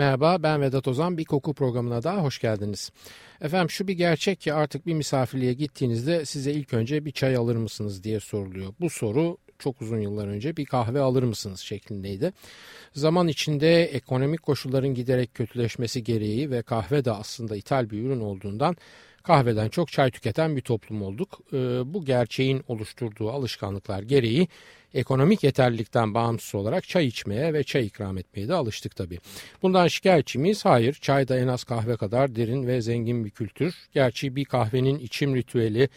Merhaba ben Vedat Ozan bir koku programına daha hoş geldiniz. Efendim şu bir gerçek ki artık bir misafirliğe gittiğinizde size ilk önce bir çay alır mısınız diye soruluyor. Bu soru çok uzun yıllar önce bir kahve alır mısınız şeklindeydi. Zaman içinde ekonomik koşulların giderek kötüleşmesi gereği ve kahve de aslında ithal bir ürün olduğundan kahveden çok çay tüketen bir toplum olduk. Ee, bu gerçeğin oluşturduğu alışkanlıklar gereği ekonomik yeterlilikten bağımsız olarak çay içmeye ve çay ikram etmeye de alıştık tabii. Bundan şikayetçi miyiz? Hayır. Çay da en az kahve kadar derin ve zengin bir kültür. Gerçi bir kahvenin içim ritüeli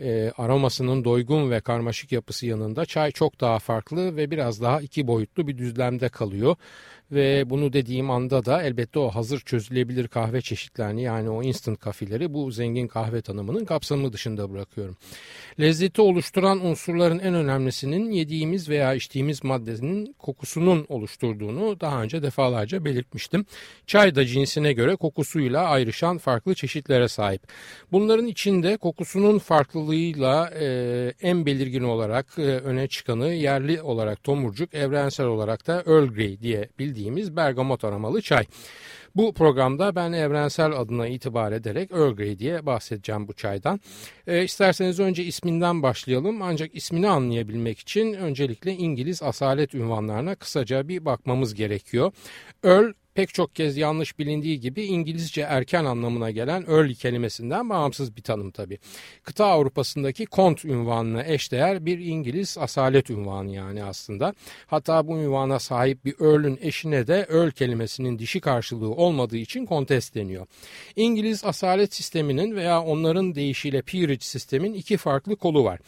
e, aromasının doygun ve karmaşık yapısı yanında çay çok daha farklı ve biraz daha iki boyutlu bir düzlemde kalıyor. Ve bunu dediğim anda da elbette o hazır çözülebilir kahve çeşitlerini yani o instant kafileri bu zengin kahve tanımının kapsamı dışında bırakıyorum. Lezzeti oluşturan unsurların en önemlisinin yediğimiz veya içtiğimiz maddenin kokusunun oluşturduğunu daha önce defalarca belirtmiştim. Çay da cinsine göre kokusuyla ayrışan farklı çeşitlere sahip. Bunların içinde kokusunun farklılığıyla e, en belirgin olarak e, öne çıkanı yerli olarak tomurcuk, evrensel olarak da Earl Grey diye bildiğimiz bildiğimiz bergamot aromalı çay. Bu programda ben evrensel adına itibar ederek Earl Grey diye bahsedeceğim bu çaydan. E, isterseniz önce isminden başlayalım ancak ismini anlayabilmek için öncelikle İngiliz asalet ünvanlarına kısaca bir bakmamız gerekiyor. Earl pek çok kez yanlış bilindiği gibi İngilizce erken anlamına gelen early kelimesinden bağımsız bir tanım tabi. Kıta Avrupa'sındaki kont ünvanına eşdeğer bir İngiliz asalet ünvanı yani aslında. Hatta bu ünvana sahip bir earl'ün eşine de earl kelimesinin dişi karşılığı olmadığı için kontes deniyor. İngiliz asalet sisteminin veya onların deyişiyle peerage sistemin iki farklı kolu var.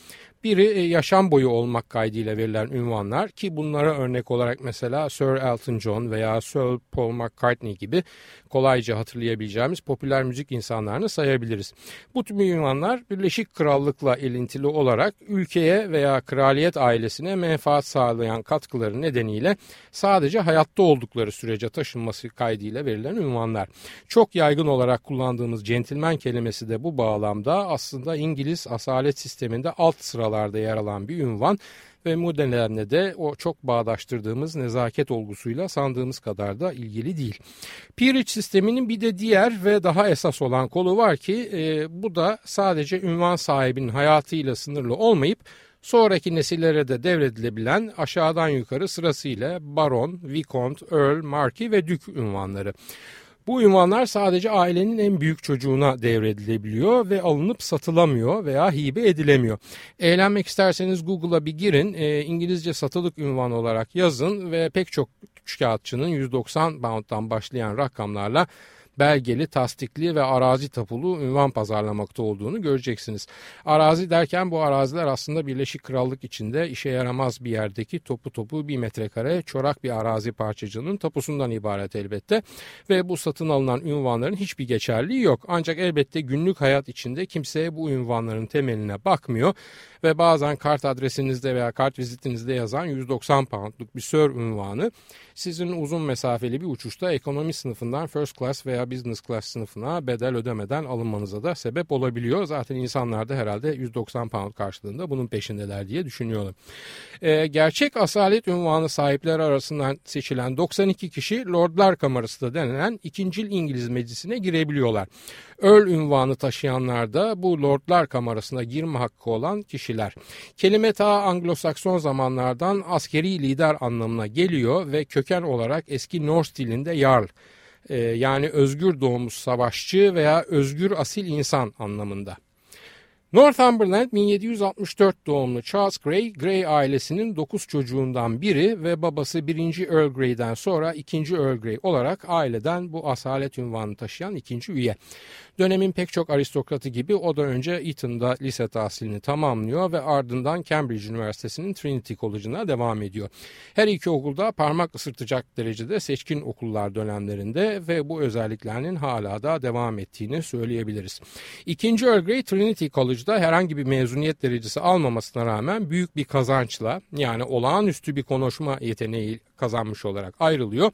Biri e, yaşam boyu olmak kaydıyla verilen ünvanlar ki bunlara örnek olarak mesela Sir Elton John veya Sir Paul McCartney gibi kolayca hatırlayabileceğimiz popüler müzik insanlarını sayabiliriz. Bu tüm ünvanlar Birleşik Krallık'la ilintili olarak ülkeye veya kraliyet ailesine menfaat sağlayan katkıları nedeniyle sadece hayatta oldukları sürece taşınması kaydıyla verilen ünvanlar. Çok yaygın olarak kullandığımız centilmen kelimesi de bu bağlamda aslında İngiliz asalet sisteminde alt sıralarda yer alan bir ünvan ve bu de o çok bağdaştırdığımız nezaket olgusuyla sandığımız kadar da ilgili değil. Peerage sisteminin bir de diğer ve daha esas olan kolu var ki e, bu da sadece ünvan sahibinin hayatıyla sınırlı olmayıp sonraki nesillere de devredilebilen aşağıdan yukarı sırasıyla baron, vicomte, earl, marquis ve dük ünvanları. Bu ünvanlar sadece ailenin en büyük çocuğuna devredilebiliyor ve alınıp satılamıyor veya hibe edilemiyor. Eğlenmek isterseniz Google'a bir girin, e, İngilizce satılık ünvan olarak yazın ve pek çok kağıtçının 190 pound'dan başlayan rakamlarla belgeli, tasdikli ve arazi tapulu ünvan pazarlamakta olduğunu göreceksiniz. Arazi derken bu araziler aslında Birleşik Krallık içinde işe yaramaz bir yerdeki topu topu bir metrekare çorak bir arazi parçacığının tapusundan ibaret elbette. Ve bu satın alınan ünvanların hiçbir geçerliği yok. Ancak elbette günlük hayat içinde kimseye bu ünvanların temeline bakmıyor ve bazen kart adresinizde veya kart vizitinizde yazan 190 poundluk bir sör ünvanı sizin uzun mesafeli bir uçuşta ekonomi sınıfından first class veya business class sınıfına bedel ödemeden alınmanıza da sebep olabiliyor. Zaten insanlar da herhalde 190 pound karşılığında bunun peşindeler diye düşünüyorum. Ee, gerçek asalet ünvanı sahipleri arasından seçilen 92 kişi Lordlar Kamerası da denilen ikincil İngiliz meclisine girebiliyorlar. Earl ünvanı taşıyanlar da bu Lordlar Kamerası'na girme hakkı olan kişiler. Kelime ta Anglo-Sakson zamanlardan askeri lider anlamına geliyor ve köken olarak eski Norse dilinde Jarl e, yani özgür doğmuş savaşçı veya özgür asil insan anlamında. Northumberland 1764 doğumlu Charles Grey, Grey ailesinin 9 çocuğundan biri ve babası 1. Earl Grey'den sonra 2. Earl Grey olarak aileden bu asalet ünvanını taşıyan ikinci üye. Dönemin pek çok aristokratı gibi o da önce Eton'da lise tahsilini tamamlıyor ve ardından Cambridge Üniversitesi'nin Trinity College'ına devam ediyor. Her iki okulda parmak ısırtacak derecede seçkin okullar dönemlerinde ve bu özelliklerinin hala da devam ettiğini söyleyebiliriz. İkinci Earl Grey Trinity College College'da herhangi bir mezuniyet derecesi almamasına rağmen büyük bir kazançla yani olağanüstü bir konuşma yeteneği kazanmış olarak ayrılıyor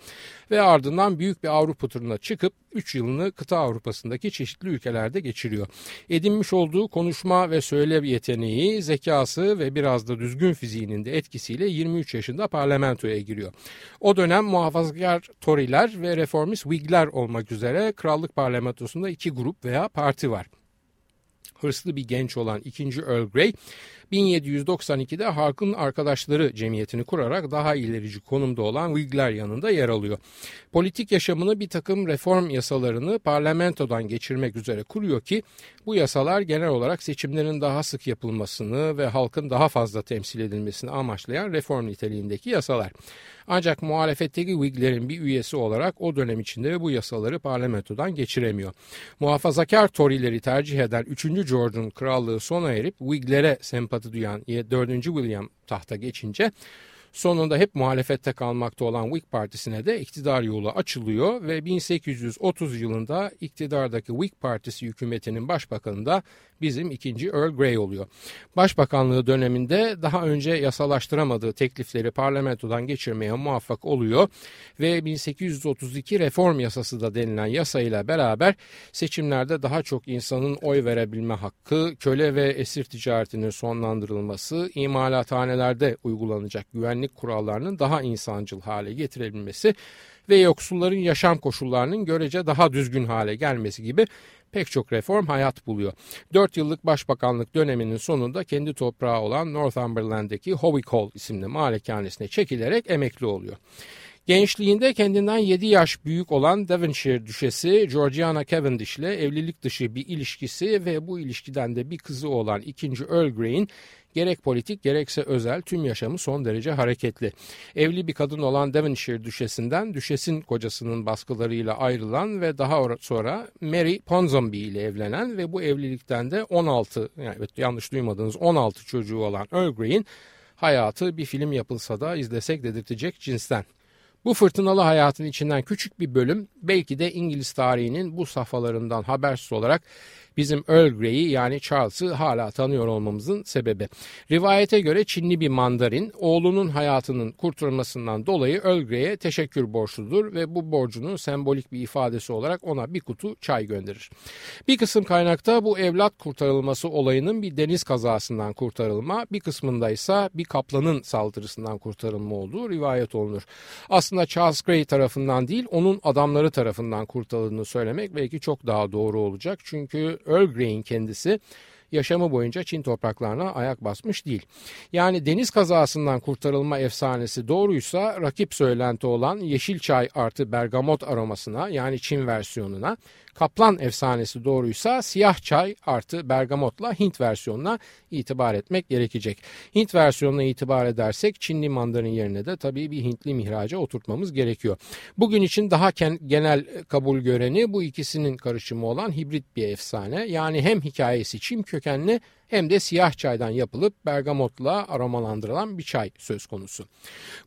ve ardından büyük bir Avrupa turuna çıkıp 3 yılını kıta Avrupa'sındaki çeşitli ülkelerde geçiriyor. Edinmiş olduğu konuşma ve söyle yeteneği, zekası ve biraz da düzgün fiziğinin de etkisiyle 23 yaşında parlamentoya giriyor. O dönem muhafazakar Tory'ler ve reformist Whig'ler olmak üzere krallık parlamentosunda iki grup veya parti var hırslı bir genç olan 2. Earl Grey 1792'de halkın arkadaşları cemiyetini kurarak daha ilerici konumda olan Whigler yanında yer alıyor. Politik yaşamını bir takım reform yasalarını parlamentodan geçirmek üzere kuruyor ki bu yasalar genel olarak seçimlerin daha sık yapılmasını ve halkın daha fazla temsil edilmesini amaçlayan reform niteliğindeki yasalar. Ancak muhalefetteki Whiglerin bir üyesi olarak o dönem içinde bu yasaları parlamentodan geçiremiyor. Muhafazakar Tory'leri tercih eden 3. George'un krallığı sona erip Whiglere sempati duyan 4. William tahta geçince Sonunda hep muhalefette kalmakta olan Whig Partisi'ne de iktidar yolu açılıyor ve 1830 yılında iktidardaki Whig Partisi hükümetinin başbakanı da bizim ikinci Earl Grey oluyor. Başbakanlığı döneminde daha önce yasalaştıramadığı teklifleri parlamentodan geçirmeye muvaffak oluyor ve 1832 reform yasası da denilen yasayla beraber seçimlerde daha çok insanın oy verebilme hakkı, köle ve esir ticaretinin sonlandırılması, imalathanelerde uygulanacak güvenlik kurallarının daha insancıl hale getirebilmesi ve yoksulların yaşam koşullarının görece daha düzgün hale gelmesi gibi pek çok reform hayat buluyor. 4 yıllık başbakanlık döneminin sonunda kendi toprağı olan Northumberland'deki Howick Hall isimli malikanesine çekilerek emekli oluyor. Gençliğinde kendinden 7 yaş büyük olan Devonshire düşesi Georgiana Cavendish ile evlilik dışı bir ilişkisi ve bu ilişkiden de bir kızı olan 2. Earl Grey'in Gerek politik gerekse özel tüm yaşamı son derece hareketli. Evli bir kadın olan Devonshire düşesinden düşesin kocasının baskılarıyla ayrılan ve daha sonra Mary Ponsonby ile evlenen ve bu evlilikten de 16 yani yanlış duymadığınız 16 çocuğu olan Earl Grey'in hayatı bir film yapılsa da izlesek dedirtecek cinsten. Bu fırtınalı hayatın içinden küçük bir bölüm belki de İngiliz tarihinin bu safhalarından habersiz olarak bizim Earl Grey'i yani Charles'ı hala tanıyor olmamızın sebebi. Rivayete göre Çinli bir mandarin oğlunun hayatının kurtulmasından dolayı Earl Grey'e teşekkür borçludur ve bu borcunun sembolik bir ifadesi olarak ona bir kutu çay gönderir. Bir kısım kaynakta bu evlat kurtarılması olayının bir deniz kazasından kurtarılma, bir kısmında ise bir kaplanın saldırısından kurtarılma olduğu rivayet olunur. Aslında Charles Grey tarafından değil, onun adamları tarafından kurtarıldığını söylemek belki çok daha doğru olacak. Çünkü Earl Grey'in kendisi yaşamı boyunca Çin topraklarına ayak basmış değil. Yani deniz kazasından kurtarılma efsanesi doğruysa rakip söylenti olan yeşil çay artı bergamot aromasına yani Çin versiyonuna Kaplan efsanesi doğruysa siyah çay artı bergamotla Hint versiyonuna itibar etmek gerekecek. Hint versiyonuna itibar edersek Çinli mandarin yerine de tabii bir Hintli mihraca oturtmamız gerekiyor. Bugün için daha genel kabul göreni bu ikisinin karışımı olan hibrit bir efsane. Yani hem hikayesi Çin kökenli hem de siyah çaydan yapılıp bergamotla aromalandırılan bir çay söz konusu.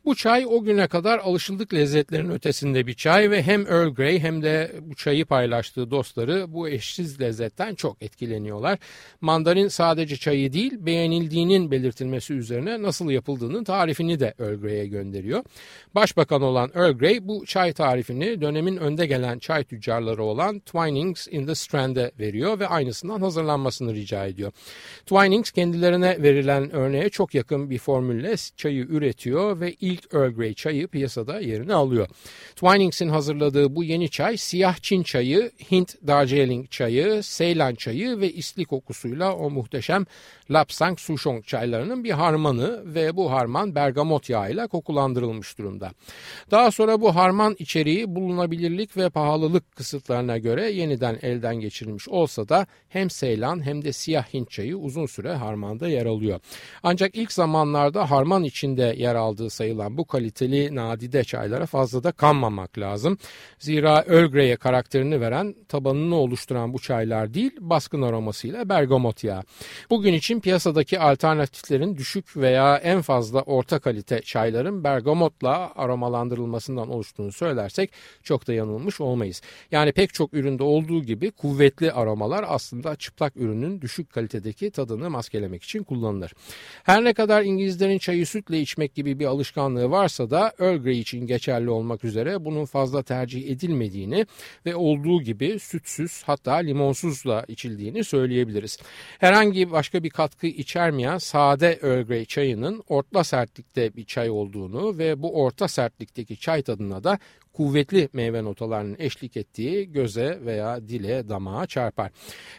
Bu çay o güne kadar alışıldık lezzetlerin ötesinde bir çay ve hem Earl Grey hem de bu çayı paylaştığı dostları bu eşsiz lezzetten çok etkileniyorlar. Mandarin sadece çayı değil beğenildiğinin belirtilmesi üzerine nasıl yapıldığının tarifini de Earl Grey'e gönderiyor. Başbakan olan Earl Grey bu çay tarifini dönemin önde gelen çay tüccarları olan Twinings in the Strand'e veriyor ve aynısından hazırlanmasını rica ediyor. Twinings kendilerine verilen örneğe çok yakın bir formülle çayı üretiyor ve ilk Earl Grey çayı piyasada yerini alıyor. Twinings'in hazırladığı bu yeni çay siyah Çin çayı, Hint Darjeeling çayı, Seylan çayı ve isli kokusuyla o muhteşem Lapsang Souchong çaylarının bir harmanı ve bu harman bergamot yağıyla kokulandırılmış durumda. Daha sonra bu harman içeriği bulunabilirlik ve pahalılık kısıtlarına göre yeniden elden geçirilmiş olsa da hem Seylan hem de siyah Hint çayı uzun süre harmanda yer alıyor. Ancak ilk zamanlarda harman içinde yer aldığı sayılan bu kaliteli nadide çaylara fazla da kanmamak lazım. Zira Earl Grey'e karakterini veren, tabanını oluşturan bu çaylar değil, baskın aromasıyla bergamot yağı. Bugün için piyasadaki alternatiflerin düşük veya en fazla orta kalite çayların bergamotla aromalandırılmasından oluştuğunu söylersek çok da yanılmış olmayız. Yani pek çok üründe olduğu gibi kuvvetli aromalar aslında çıplak ürünün düşük kalitedeki tadını maskelemek için kullanılır. Her ne kadar İngilizlerin çayı sütle içmek gibi bir alışkanlığı varsa da Earl Grey için geçerli olmak üzere bunun fazla tercih edilmediğini ve olduğu gibi sütsüz hatta limonsuzla içildiğini söyleyebiliriz. Herhangi başka bir katkı içermeyen sade Earl Grey çayının orta sertlikte bir çay olduğunu ve bu orta sertlikteki çay tadına da kuvvetli meyve notalarının eşlik ettiği göze veya dile damağa çarpar.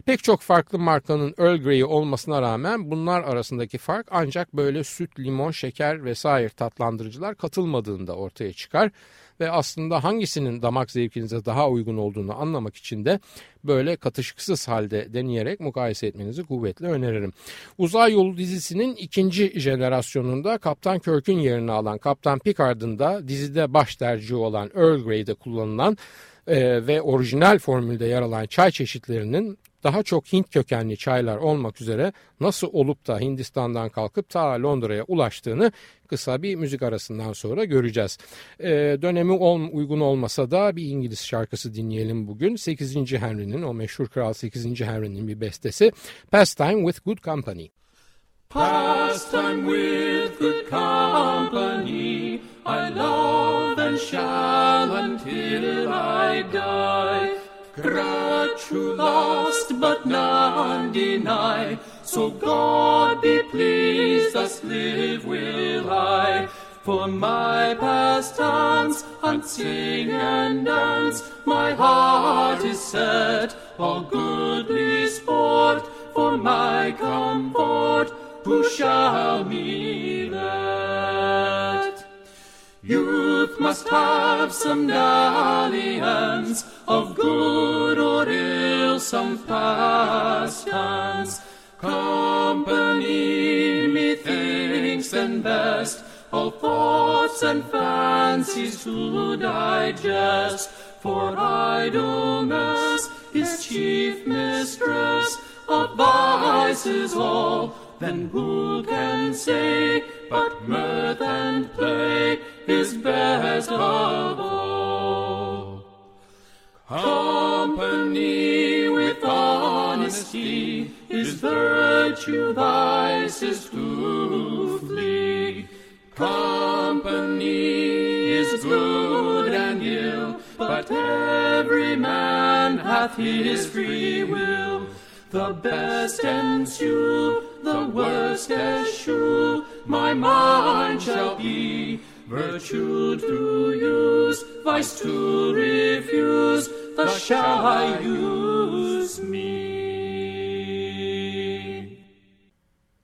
Pek çok farklı markanın Earl Grey'i olmasına rağmen bunlar arasındaki fark ancak böyle süt, limon, şeker vesaire tatlandırıcılar katılmadığında ortaya çıkar ve aslında hangisinin damak zevkinize daha uygun olduğunu anlamak için de böyle katışıksız halde deneyerek mukayese etmenizi kuvvetle öneririm. Uzay Yolu dizisinin ikinci jenerasyonunda Kaptan Kirk'ün yerini alan Kaptan Picard'ın da dizide baş tercihi olan Earl Grey'de kullanılan e, ve orijinal formülde yer alan çay çeşitlerinin daha çok Hint kökenli çaylar olmak üzere nasıl olup da Hindistan'dan kalkıp ta Londra'ya ulaştığını kısa bir müzik arasından sonra göreceğiz. Ee, dönemi ol, uygun olmasa da bir İngiliz şarkısı dinleyelim bugün. 8. Henry'nin o meşhur Kral 8. Henry'nin bir bestesi Pastime with Good Company. Pastime with good company I love and shall until I die Gratu lost, but none deny. So God be pleased, thus live will I. For my pastimes, and sing and dance, my heart is set, all goodly sport, for my comfort, who shall me let? Must have some dalliance, of good or ill some pastimes. Company methinks and best, all thoughts and fancies to digest. For idleness is chief mistress of vices all. Then who can say but mirth and play is best of all? Company with honesty is virtue, vice is to flee. Company is good and ill, but every man hath his free will. The best ensue, the worst eschew, my mind shall be. Virtue to use, vice to refuse, thus shall I use me.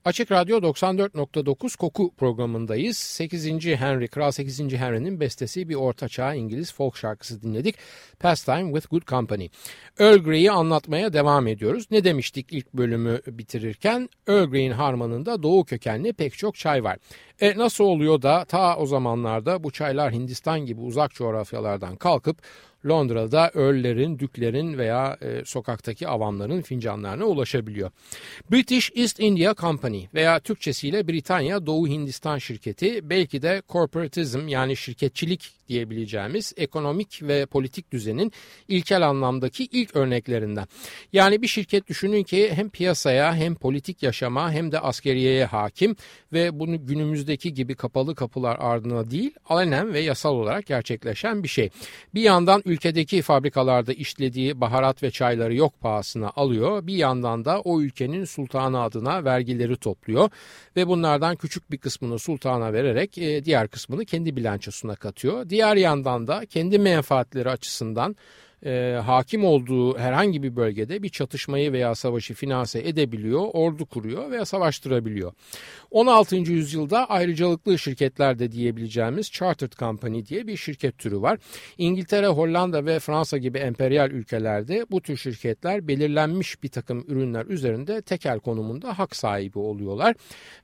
Açık Radyo 94.9 Koku programındayız. 8. Henry, Kral 8. Henry'nin bestesi bir ortaçağ İngiliz folk şarkısı dinledik. Pastime with Good Company. Earl Grey'i anlatmaya devam ediyoruz. Ne demiştik ilk bölümü bitirirken? Earl Grey'in harmanında doğu kökenli pek çok çay var. E nasıl oluyor da ta o zamanlarda bu çaylar Hindistan gibi uzak coğrafyalardan kalkıp Londra'da Earl'lerin, Düklerin veya e, sokaktaki avamların fincanlarına ulaşabiliyor. British East India Company veya Türkçesiyle Britanya Doğu Hindistan Şirketi belki de corporatism yani şirketçilik diyebileceğimiz ekonomik ve politik düzenin ilkel anlamdaki ilk örneklerinden. Yani bir şirket düşünün ki hem piyasaya hem politik yaşama hem de askeriyeye hakim ve bunu günümüzdeki gibi kapalı kapılar ardına değil alenen ve yasal olarak gerçekleşen bir şey. Bir yandan ülkedeki fabrikalarda işlediği baharat ve çayları yok pahasına alıyor. Bir yandan da o ülkenin sultanı adına vergileri topluyor ve bunlardan küçük bir kısmını sultana vererek e, diğer kısmını kendi bilançosuna katıyor. Diğer yandan da kendi menfaatleri açısından e, hakim olduğu herhangi bir bölgede bir çatışmayı veya savaşı finanse edebiliyor, ordu kuruyor veya savaştırabiliyor. 16. yüzyılda ayrıcalıklı şirketler de diyebileceğimiz Chartered Company diye bir şirket türü var. İngiltere, Hollanda ve Fransa gibi emperyal ülkelerde bu tür şirketler belirlenmiş bir takım ürünler üzerinde tekel konumunda hak sahibi oluyorlar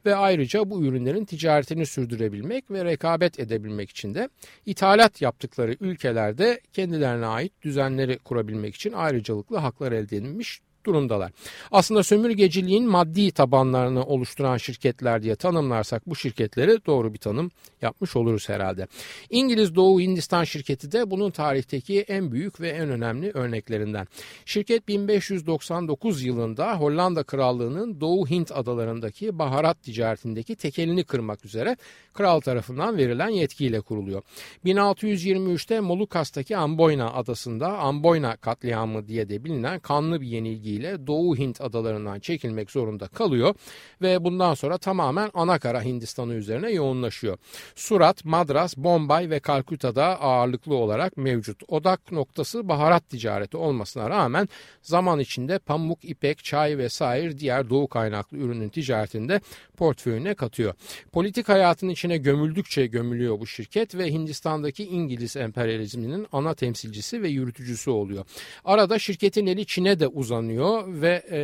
ve ayrıca bu ürünlerin ticaretini sürdürebilmek ve rekabet edebilmek için de ithalat yaptıkları ülkelerde kendilerine ait düzenleri kurabilmek için ayrıcalıklı haklar elde edilmiş durumdalar. Aslında sömürgeciliğin maddi tabanlarını oluşturan şirketler diye tanımlarsak bu şirketleri doğru bir tanım yapmış oluruz herhalde. İngiliz Doğu Hindistan şirketi de bunun tarihteki en büyük ve en önemli örneklerinden. Şirket 1599 yılında Hollanda Krallığı'nın Doğu Hint adalarındaki baharat ticaretindeki tekelini kırmak üzere kral tarafından verilen yetkiyle kuruluyor. 1623'te Molukas'taki Amboyna adasında Amboyna katliamı diye de bilinen kanlı bir yenilgiyle Doğu Hint adalarından çekilmek zorunda kalıyor ve bundan sonra tamamen Anakara Hindistan'ı üzerine yoğunlaşıyor. Surat, Madras, Bombay ve Kalküta'da ağırlıklı olarak mevcut. Odak noktası baharat ticareti olmasına rağmen zaman içinde pamuk, ipek, çay vesaire diğer doğu kaynaklı ürünün ticaretinde portföyüne katıyor. Politik hayatın içine gömüldükçe gömülüyor bu şirket ve Hindistan'daki İngiliz emperyalizminin ana temsilcisi ve yürütücüsü oluyor. Arada şirketin eli Çin'e de uzanıyor ve e,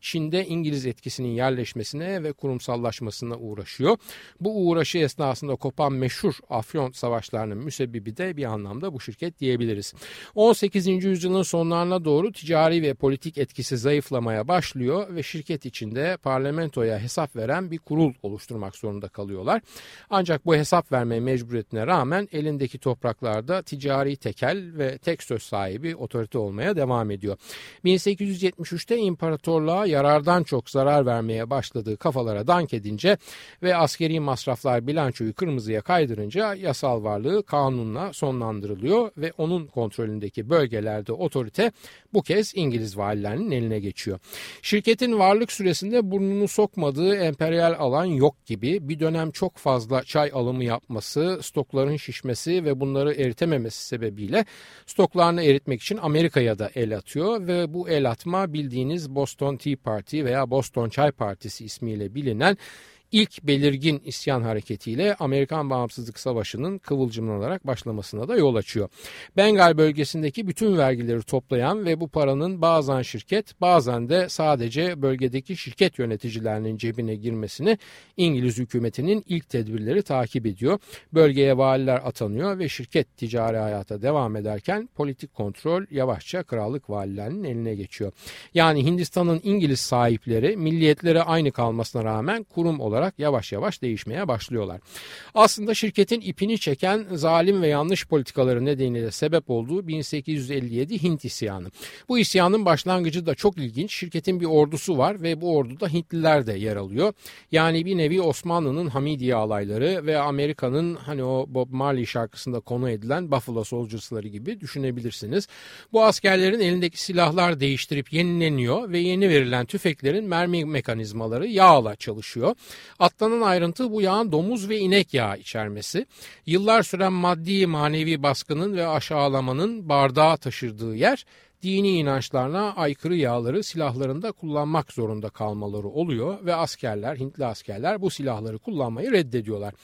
Çin'de İngiliz etkisinin yerleşmesine ve kurumsallaşmasına uğraşıyor. Bu uğraşı esnasında kopan meşhur Afyon savaşlarının müsebbibi de bir anlamda bu şirket diyebiliriz. 18. yüzyılın sonlarına doğru ticari ve politik etkisi zayıflamaya başlıyor ve şirket içinde parlamentoya hesap veren bir kurul oluşturmak zorunda kalıyorlar. Ancak bu hesap verme mecburiyetine rağmen elindeki topraklarda ticari tekel ve tek söz sahibi otorite olmaya devam ediyor. 1873'te imparatorluğa yarardan çok zarar vermeye başladığı kafalara dank edince ve askeri masraflar bilançoyu kırmızıya kaydırınca yasal varlığı kanunla sonlandırılıyor ve onun kontrolündeki bölgelerde otorite bu kez İngiliz valilerinin eline geçiyor. Şirketin varlık süresinde burnunu sokmadığı emperyal alan yok gibi bir dönem çok fazla çay alımı yapması, stokların şişmesi ve bunları eritememesi sebebiyle stoklarını eritmek için Amerika'ya da el atıyor ve bu el atma bildiğiniz Boston Tea Party veya Boston Çay Partisi ismiyle bilinen ilk belirgin isyan hareketiyle Amerikan Bağımsızlık Savaşı'nın kıvılcımlanarak başlamasına da yol açıyor. Bengal bölgesindeki bütün vergileri toplayan ve bu paranın bazen şirket bazen de sadece bölgedeki şirket yöneticilerinin cebine girmesini İngiliz hükümetinin ilk tedbirleri takip ediyor. Bölgeye valiler atanıyor ve şirket ticari hayata devam ederken politik kontrol yavaşça krallık valilerinin eline geçiyor. Yani Hindistan'ın İngiliz sahipleri milliyetleri aynı kalmasına rağmen kurum olarak olarak yavaş yavaş değişmeye başlıyorlar. Aslında şirketin ipini çeken zalim ve yanlış politikaları nedeniyle sebep olduğu 1857 Hint isyanı. Bu isyanın başlangıcı da çok ilginç. Şirketin bir ordusu var ve bu orduda Hintliler de yer alıyor. Yani bir nevi Osmanlı'nın Hamidiye alayları ve Amerika'nın hani o Bob Marley şarkısında konu edilen Buffalo Soldiers'ları gibi düşünebilirsiniz. Bu askerlerin elindeki silahlar değiştirip yenileniyor ve yeni verilen tüfeklerin mermi mekanizmaları yağla çalışıyor. Atlanan ayrıntı bu yağın domuz ve inek yağı içermesi. Yıllar süren maddi manevi baskının ve aşağılamanın bardağa taşırdığı yer dini inançlarına aykırı yağları silahlarında kullanmak zorunda kalmaları oluyor ve askerler, Hintli askerler bu silahları kullanmayı reddediyorlar.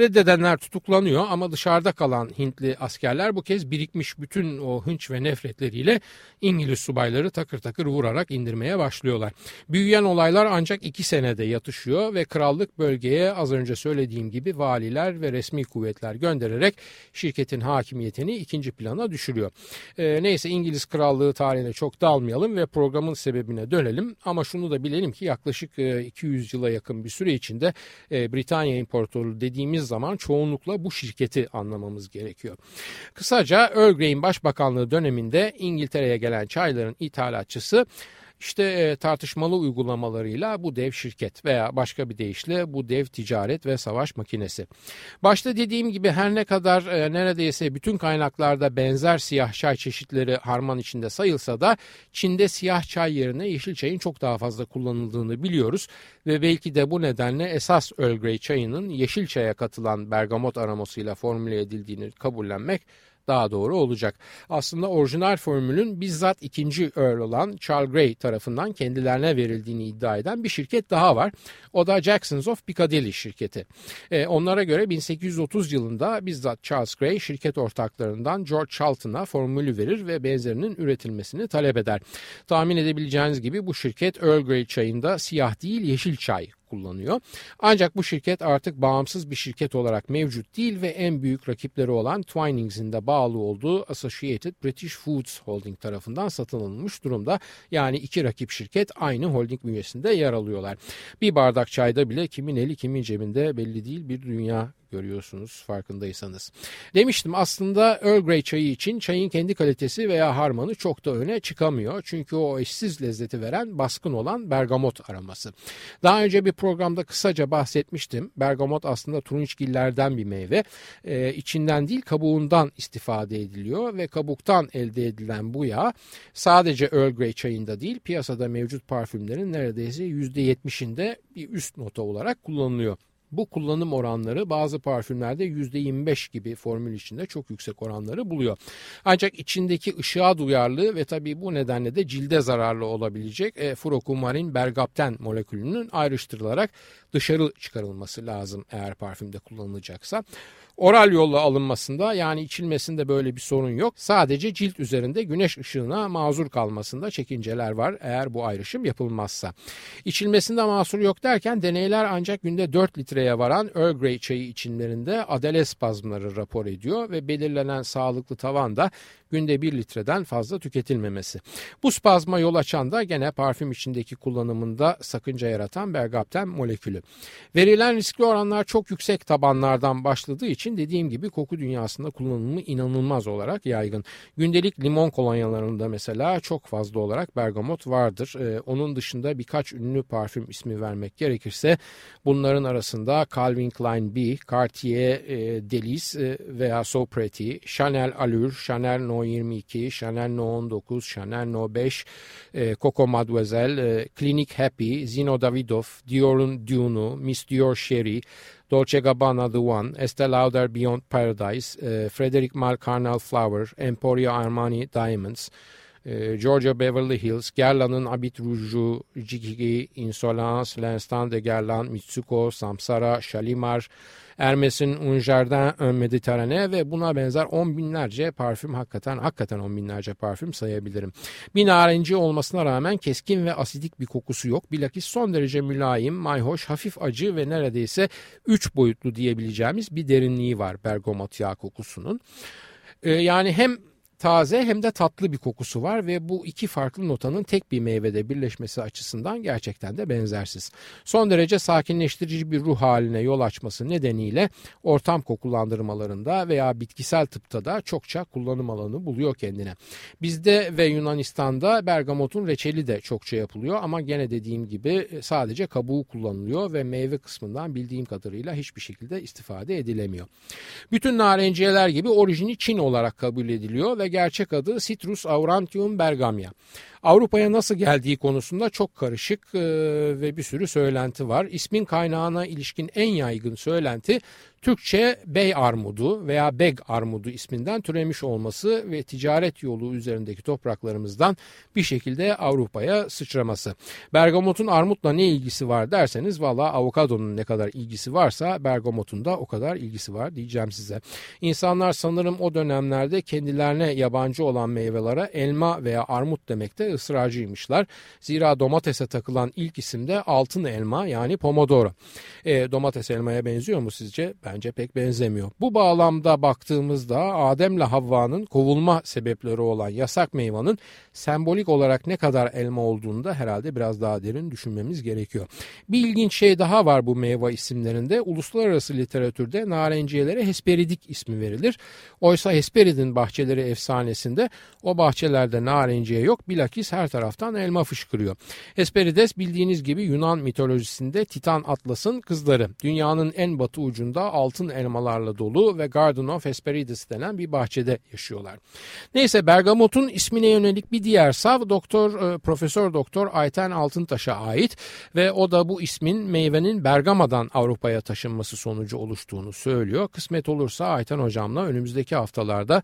Reddedenler tutuklanıyor ama dışarıda kalan Hintli askerler bu kez birikmiş bütün o hınç ve nefretleriyle İngiliz subayları takır takır vurarak indirmeye başlıyorlar. Büyüyen olaylar ancak iki senede yatışıyor ve krallık bölgeye az önce söylediğim gibi valiler ve resmi kuvvetler göndererek şirketin hakimiyetini ikinci plana düşürüyor. E, neyse İngiliz krallığı Krallığı tarihine çok dalmayalım ve programın sebebine dönelim. Ama şunu da bilelim ki yaklaşık 200 e, yıla yakın bir süre içinde e, Britanya İmparatorluğu dediğimiz zaman çoğunlukla bu şirketi anlamamız gerekiyor. Kısaca Earl Grey'in başbakanlığı döneminde İngiltere'ye gelen çayların ithalatçısı işte e, tartışmalı uygulamalarıyla bu dev şirket veya başka bir deyişle bu dev ticaret ve savaş makinesi. Başta dediğim gibi her ne kadar e, neredeyse bütün kaynaklarda benzer siyah çay çeşitleri harman içinde sayılsa da Çin'de siyah çay yerine yeşil çayın çok daha fazla kullanıldığını biliyoruz ve belki de bu nedenle esas Earl Grey çayının yeşil çaya katılan bergamot aromasıyla formüle edildiğini kabullenmek daha doğru olacak. Aslında orijinal formülün bizzat ikinci Earl olan Charles Gray tarafından kendilerine verildiğini iddia eden bir şirket daha var. O da Jacksons of Piccadilly şirketi. E, onlara göre 1830 yılında bizzat Charles Gray şirket ortaklarından George Charlton'a formülü verir ve benzerinin üretilmesini talep eder. Tahmin edebileceğiniz gibi bu şirket Earl Grey çayında siyah değil yeşil çay kullanıyor. Ancak bu şirket artık bağımsız bir şirket olarak mevcut değil ve en büyük rakipleri olan Twinings'in de bağlı olduğu Associated British Foods Holding tarafından satın alınmış durumda. Yani iki rakip şirket aynı holding bünyesinde yer alıyorlar. Bir bardak çayda bile kimin eli kimin cebinde belli değil bir dünya görüyorsunuz farkındaysanız. Demiştim aslında Earl Grey çayı için çayın kendi kalitesi veya harmanı çok da öne çıkamıyor. Çünkü o eşsiz lezzeti veren baskın olan bergamot aroması. Daha önce bir programda kısaca bahsetmiştim. Bergamot aslında turunçgillerden bir meyve. Ee, içinden değil kabuğundan istifade ediliyor ve kabuktan elde edilen bu yağ sadece Earl Grey çayında değil piyasada mevcut parfümlerin neredeyse %70'inde bir üst nota olarak kullanılıyor. Bu kullanım oranları bazı parfümlerde %25 gibi formül içinde çok yüksek oranları buluyor. Ancak içindeki ışığa duyarlı ve tabii bu nedenle de cilde zararlı olabilecek e, furokumarin bergapten molekülünün ayrıştırılarak dışarı çıkarılması lazım eğer parfümde kullanılacaksa. Oral yolla alınmasında yani içilmesinde böyle bir sorun yok. Sadece cilt üzerinde güneş ışığına mazur kalmasında çekinceler var eğer bu ayrışım yapılmazsa. İçilmesinde mahsur yok derken deneyler ancak günde 4 litreye varan Earl Grey çayı içimlerinde adele spazmları rapor ediyor ve belirlenen sağlıklı tavan da günde 1 litreden fazla tüketilmemesi. Bu spazma yol açan da gene parfüm içindeki kullanımında sakınca yaratan bergapten molekülü. Verilen riskli oranlar çok yüksek tabanlardan başladığı için dediğim gibi koku dünyasında kullanımı inanılmaz olarak yaygın. Gündelik limon kolonyalarında mesela çok fazla olarak bergamot vardır. Ee, onun dışında birkaç ünlü parfüm ismi vermek gerekirse bunların arasında Calvin Klein B, Cartier e, Delice e, veya So Pretty, Chanel Allure, Chanel No 22, Chanel No 19, Chanel No 5, e, Coco Mademoiselle, e, Clinique Happy, Zino Davidoff, Dior'un Dune'u, Miss Dior Sherry, Dolce Gabbana The One, Estee Lauder Beyond Paradise, e, Frederic Malle Carnal Flower, Emporio Armani Diamonds, e, Georgia Beverly Hills, Guerlain'ın Habit Rouge'u, Jiki, Insolence, L'Instant de Guerlain, Mitsuko, Samsara, Shalimar, Hermes'in Un Jardin Un Mediterrane ve buna benzer on binlerce parfüm hakikaten hakikaten on binlerce parfüm sayabilirim. Bir narenci olmasına rağmen keskin ve asidik bir kokusu yok. Bilakis son derece mülayim, mayhoş, hafif acı ve neredeyse üç boyutlu diyebileceğimiz bir derinliği var bergamot yağı kokusunun. Ee, yani hem taze hem de tatlı bir kokusu var ve bu iki farklı notanın tek bir meyvede birleşmesi açısından gerçekten de benzersiz. Son derece sakinleştirici bir ruh haline yol açması nedeniyle ortam kokulandırmalarında veya bitkisel tıpta da çokça kullanım alanı buluyor kendine. Bizde ve Yunanistan'da bergamotun reçeli de çokça yapılıyor ama gene dediğim gibi sadece kabuğu kullanılıyor ve meyve kısmından bildiğim kadarıyla hiçbir şekilde istifade edilemiyor. Bütün narenciyeler gibi orijini Çin olarak kabul ediliyor ve gerçek adı Citrus aurantium bergamia. Avrupa'ya nasıl geldiği konusunda çok karışık e, ve bir sürü söylenti var. İsmin kaynağına ilişkin en yaygın söylenti Türkçe bey armudu veya beg armudu isminden türemiş olması ve ticaret yolu üzerindeki topraklarımızdan bir şekilde Avrupa'ya sıçraması. Bergamotun armutla ne ilgisi var derseniz valla avokadonun ne kadar ilgisi varsa bergamotun da o kadar ilgisi var diyeceğim size. İnsanlar sanırım o dönemlerde kendilerine yabancı olan meyvelere elma veya armut demekte ısrarcıymışlar. Zira domatese takılan ilk isim de altın elma yani pomodoro. E, domates elmaya benziyor mu sizce? Bence pek benzemiyor. Bu bağlamda baktığımızda Adem'le Havva'nın kovulma sebepleri olan yasak meyvanın sembolik olarak ne kadar elma olduğunu da herhalde biraz daha derin düşünmemiz gerekiyor. Bir ilginç şey daha var bu meyve isimlerinde. Uluslararası literatürde narenciyelere Hesperidik ismi verilir. Oysa Hesperid'in bahçeleri efsanesinde o bahçelerde narenciye yok. Bilakis her taraftan elma fışkırıyor. Hesperides bildiğiniz gibi Yunan mitolojisinde Titan Atlas'ın kızları. Dünyanın en batı ucunda altın elmalarla dolu ve Garden of Hesperides denen bir bahçede yaşıyorlar. Neyse Bergamot'un ismine yönelik bir diğer sav Doktor e, Profesör Doktor Ayten Altıntaş'a ait ve o da bu ismin meyvenin Bergama'dan Avrupa'ya taşınması sonucu oluştuğunu söylüyor. Kısmet olursa Ayten hocamla önümüzdeki haftalarda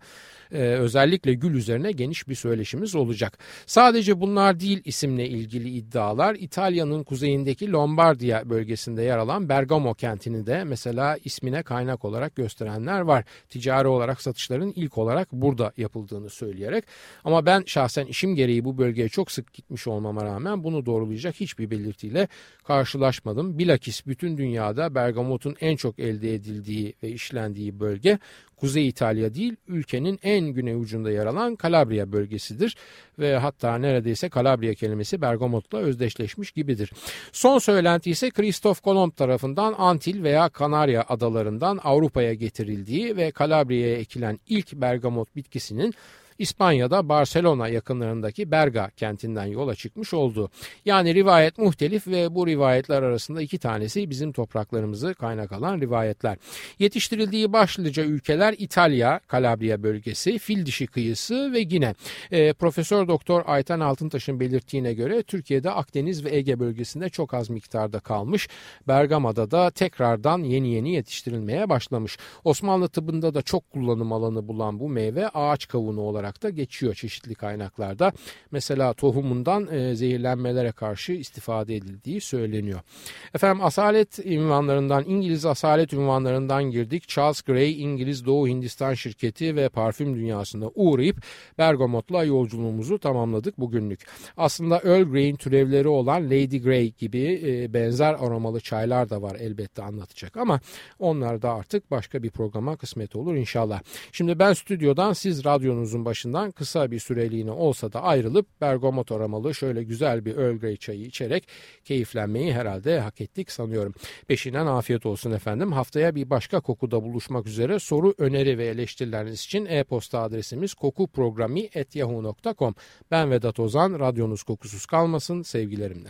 e, özellikle gül üzerine geniş bir söyleşimiz olacak. Sadece bunlar değil isimle ilgili iddialar. İtalya'nın kuzeyindeki Lombardiya bölgesinde yer alan Bergamo kentini de mesela ismine önemine kaynak olarak gösterenler var. Ticari olarak satışların ilk olarak burada yapıldığını söyleyerek. Ama ben şahsen işim gereği bu bölgeye çok sık gitmiş olmama rağmen bunu doğrulayacak hiçbir belirtiyle karşılaşmadım. Bilakis bütün dünyada bergamotun en çok elde edildiği ve işlendiği bölge Kuzey İtalya değil ülkenin en güney ucunda yer alan Kalabria bölgesidir ve hatta neredeyse Kalabria kelimesi Bergamot'la özdeşleşmiş gibidir. Son söylenti ise Kristof Kolomb tarafından Antil veya Kanarya adalarından Avrupa'ya getirildiği ve Kalabria'ya ekilen ilk bergamot bitkisinin İspanya'da Barcelona yakınlarındaki Berga kentinden yola çıkmış oldu. Yani rivayet muhtelif ve bu rivayetler arasında iki tanesi bizim topraklarımızı kaynak alan rivayetler. Yetiştirildiği başlıca ülkeler İtalya, Kalabria bölgesi, Fil dişi kıyısı ve Gine. E, Profesör Doktor Ayten Altıntaş'ın belirttiğine göre Türkiye'de Akdeniz ve Ege bölgesinde çok az miktarda kalmış. Bergama'da da tekrardan yeni yeni yetiştirilmeye başlamış. Osmanlı tıbbında da çok kullanım alanı bulan bu meyve ağaç kavunu olarak olarak da geçiyor çeşitli kaynaklarda. Mesela tohumundan e, zehirlenmelere karşı istifade edildiği söyleniyor. Efendim asalet ünvanlarından İngiliz asalet ünvanlarından girdik. Charles Gray İngiliz Doğu Hindistan şirketi ve parfüm dünyasında uğrayıp Bergamot'la yolculuğumuzu tamamladık bugünlük. Aslında Earl Grey'in türevleri olan Lady Grey gibi e, benzer aromalı çaylar da var elbette anlatacak ama onlar da artık başka bir programa kısmet olur inşallah. Şimdi ben stüdyodan siz radyonuzun başından kısa bir süreliğine olsa da ayrılıp bergamot aromalı şöyle güzel bir Earl Grey çayı içerek keyiflenmeyi herhalde hak ettik sanıyorum. Peşinden afiyet olsun efendim. Haftaya bir başka kokuda buluşmak üzere soru, öneri ve eleştirileriniz için e-posta adresimiz kokuprogrami.yahoo.com Ben Vedat Ozan, radyonuz kokusuz kalmasın sevgilerimle.